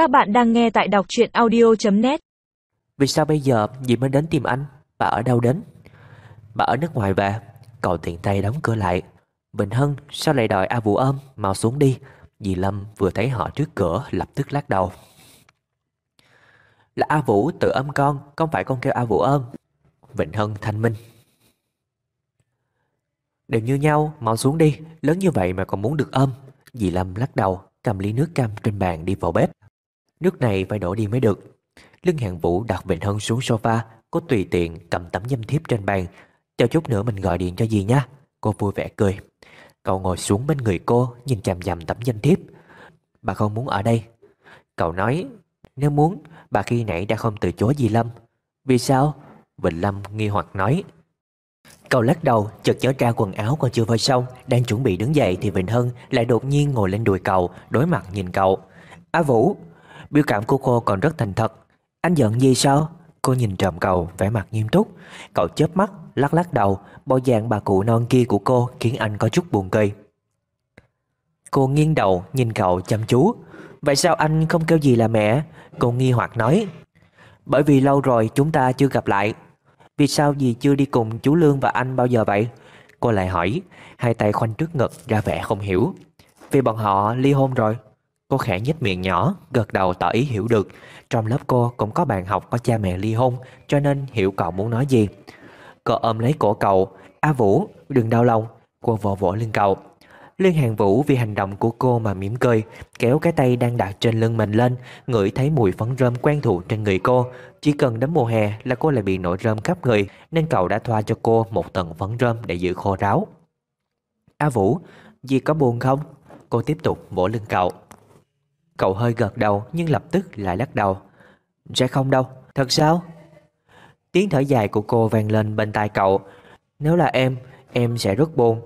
Các bạn đang nghe tại đọc truyện audio.net Vì sao bây giờ dì mới đến tìm anh? Bà ở đâu đến? Bà ở nước ngoài về. Cậu tiện tay đóng cửa lại. Bình Hân, sao lại đòi A Vũ ôm Mau xuống đi? Dì Lâm vừa thấy họ trước cửa, lập tức lắc đầu. Là A Vũ tự ôm con, Không phải con kêu A Vũ ôm. Vịnh Hân thanh minh. Đều như nhau, Mau xuống đi. Lớn như vậy mà còn muốn được ôm. Dì Lâm lắc đầu, Cầm ly nước cam trên bàn đi vào bếp. Nước này phải đổ đi mới được. Lưng hàng vũ đặt Vịnh Hân xuống sofa Cô tùy tiện cầm tấm nhâm thiếp trên bàn. Chờ chút nữa mình gọi điện cho dì nha Cô vui vẻ cười. Cậu ngồi xuống bên người cô, Nhìn chằm chằm tấm nhâm thiếp. Bà không muốn ở đây. Cậu nói, Nếu muốn, bà khi nãy đã không từ chối dì Lâm. Vì sao? Vịnh Lâm nghi hoặc nói. Cậu lắc đầu, chợt nhớ ra quần áo còn chưa phơi xong, Đang chuẩn bị đứng dậy thì Vịnh Hân Lại đột nhiên ngồi lên đùi cậu, Đối mặt nhìn cậu. A Vũ Biểu cảm của cô còn rất thành thật. Anh giận gì sao? Cô nhìn trộm cậu, vẻ mặt nghiêm túc. Cậu chớp mắt, lắc lắc đầu, Bộ dạng bà cụ non kia của cô Khiến anh có chút buồn cười. Cô nghiêng đầu, nhìn cậu chăm chú. Vậy sao anh không kêu gì là mẹ? Cô nghi hoặc nói. Bởi vì lâu rồi chúng ta chưa gặp lại. Vì sao dì chưa đi cùng chú Lương và anh bao giờ vậy? Cô lại hỏi, Hai tay khoanh trước ngực ra vẻ không hiểu. Vì bọn họ ly hôn rồi. Cô khẽ nhếch miệng nhỏ, Gật đầu tỏ ý hiểu được. Trong lớp cô cũng có bạn học có cha mẹ ly hôn, Cho nên hiểu cậu muốn nói gì. Cô ôm lấy cổ cậu. A Vũ, đừng đau lòng. Cô vỗ vỗ lưng cậu. Liên Hàng Vũ vì hành động của cô mà mỉm cười, Kéo cái tay đang đặt trên lưng mình lên, Ngửi thấy mùi phấn rơm quen thuộc trên người cô. Chỉ cần đến mùa hè là cô lại bị nổi rơm khắp người, Nên cậu đã thoa cho cô một tầng phấn rơm để giữ khô ráo. A Vũ gì có buồn không? Cô tiếp tục vỗ lưng cậu. Cậu hơi gật đầu nhưng lập tức lại lắc đầu. Sẽ không đâu, thật sao? Tiếng thở dài của cô vang lên bên tai cậu. Nếu là em, em sẽ rất buồn.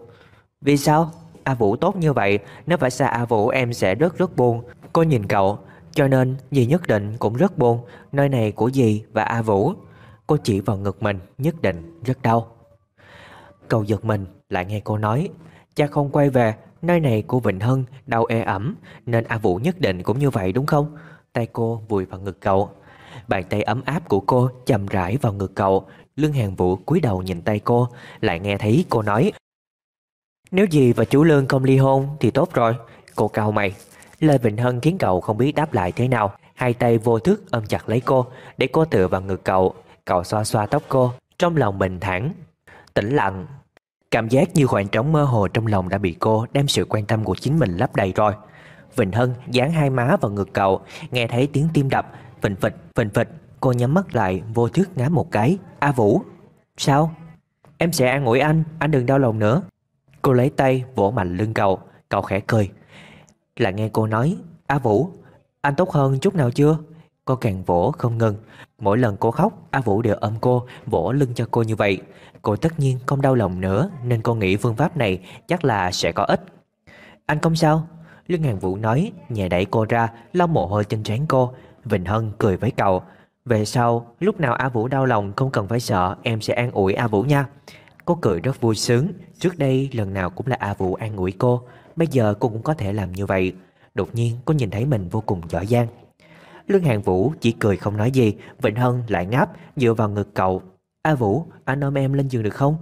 Vì sao? A Vũ tốt như vậy. Nếu phải xa A Vũ em sẽ rất rất buồn. Cô nhìn cậu Cho nên dì nhất định cũng rất buồn. Nơi này của dì và A Vũ. Cô chỉ vào ngực mình nhất định rất đau. Cậu giật mình lại nghe cô nói Cha không quay về Nơi này của Vịnh Hân, đau e ẩm, Nên A Vũ nhất định cũng như vậy đúng không? Tay cô vùi vào ngực cậu. Bàn tay ấm áp của cô chầm rãi vào ngực cậu. Lương Hàng Vũ cúi đầu nhìn tay cô, Lại nghe thấy cô nói, Nếu gì và chú Lương không ly hôn Thì tốt rồi. Cô cao mày. Lời Vịnh Hân khiến cậu không biết đáp lại thế nào. Hai tay vô thức ôm chặt lấy cô, Để cô tựa vào ngực cậu. Cậu xoa xoa tóc cô, Trong lòng bình thản. Tĩnh lặng. Cảm giác như khoảng trống mơ hồ trong lòng đã bị cô đem sự quan tâm của chính mình lấp đầy rồi. Vịnh Hân dán hai má vào ngực cậu, nghe thấy tiếng tim đập, phình phịch, phình phịch. Cô nhắm mắt lại, vô thức ngáp một cái. A Vũ, sao? Em sẽ an ủi anh, anh đừng đau lòng nữa. Cô lấy tay vỗ mạnh lưng cậu, cậu khẽ cười. là nghe cô nói, A Vũ, anh tốt hơn chút nào chưa? Cô càng vỗ không ngừng. Mỗi lần cô khóc, A Vũ đều ôm cô, Vỗ lưng cho cô như vậy. Cô tất nhiên không đau lòng nữa, Nên cô nghĩ phương pháp này chắc là sẽ có ích. Anh không sao? Lương Hàng Vũ nói, Nhẹ đẩy cô ra, lau mồ hôi trên trán cô. Vịnh Hân cười với cậu. Về sau, lúc nào A Vũ đau lòng Không cần phải sợ, em sẽ an ủi A Vũ nha. Cô cười rất vui sướng. Trước đây, lần nào cũng là A Vũ an ủi cô. Bây giờ cô cũng có thể làm như vậy. Đột nhiên, cô nhìn thấy mình vô cùng giỏi giang. Lương Hàng Vũ chỉ cười không nói gì, Vịnh Hân lại ngáp dựa vào ngực cậu. A Vũ, anh ôm em lên giường được không?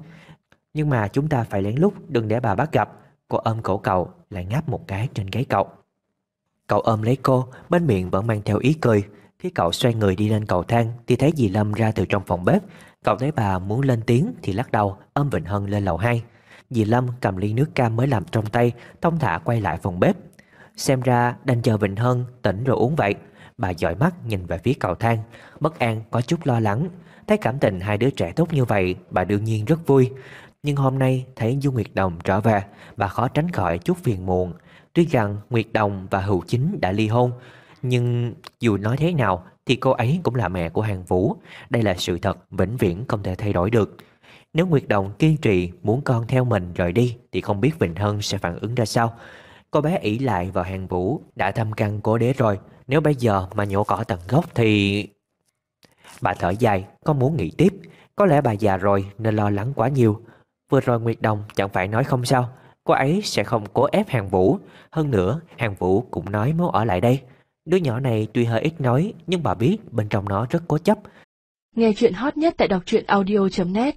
Nhưng mà chúng ta phải lén lút, Đừng để bà bắt gặp. Cô ôm cổ cậu, lại ngáp một cái trên gáy cậu. Cậu ôm lấy cô, Bên miệng vẫn mang theo ý cười. Khi cậu xoay người đi lên cầu thang, Thì thấy dì Lâm ra từ trong phòng bếp. Cậu thấy bà muốn lên tiếng thì lắc đầu, Ôm Vịnh Hân lên lầu 2 Dì Lâm cầm ly nước cam mới làm trong tay Thông thả quay lại phòng bếp. Xem ra đành chờ Vịnh Hân tỉnh rồi uống vậy. Bà dõi mắt nhìn về phía cầu thang. Bất an, có chút lo lắng. Thấy cảm tình hai đứa trẻ tốt như vậy, Bà đương nhiên rất vui. Nhưng hôm nay, thấy Du Nguyệt Đồng trở về, Bà khó tránh khỏi chút phiền muộn. Tuy rằng Nguyệt Đồng và Hữu Chính đã ly hôn, Nhưng dù nói thế nào Thì cô ấy cũng là mẹ của Hàng Vũ. Đây là sự thật vĩnh viễn không thể thay đổi được. Nếu Nguyệt Đồng kiên trì Muốn con theo mình rời đi Thì không biết Vịnh Hân sẽ phản ứng ra sao. Cô bé ỷ lại vào Hàng Vũ, Đã thăm căn cố đế rồi. Nếu bây giờ mà nhổ cỏ tận gốc thì Bà thở dài, Có muốn nghĩ tiếp? Có lẽ bà già rồi nên lo lắng quá nhiều. Vừa rồi Nguyệt Đồng chẳng phải nói không sao, Cô ấy sẽ không cố ép Hàng Vũ. Hơn nữa, Hàng Vũ cũng nói muốn ở lại đây. Đứa nhỏ này tuy hơi ít nói, nhưng bà biết bên trong nó rất cố chấp. Nghe chuyện hot nhất tại đọc truyện audio.net